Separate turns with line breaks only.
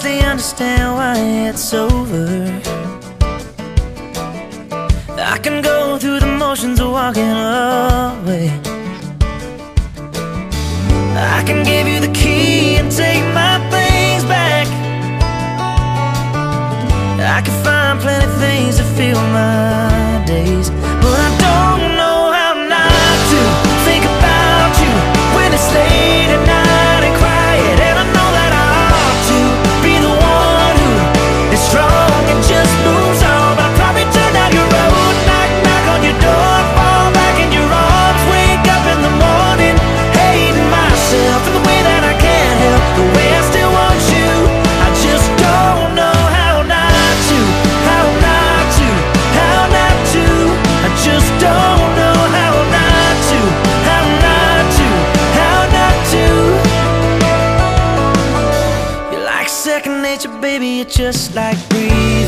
honestly understand why it's over. I can go through the motions of walking away. I can give you the key just like breathing